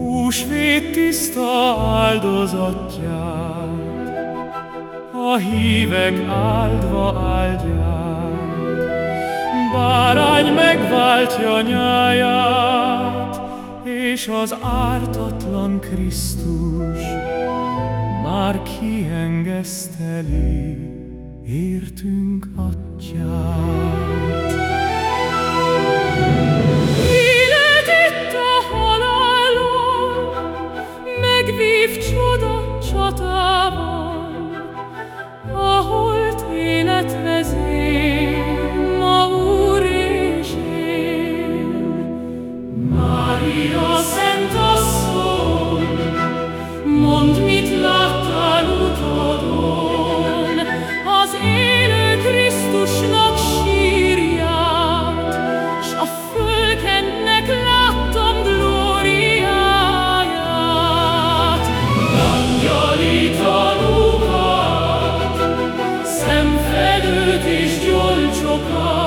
húsvét tiszta áldozatját, a hívek áldva áldják. Bárány megváltja nyáját, és az ártatlan Krisztus már kiengeszteli, értünk atyát. Szemfedőt és gyolcsokat,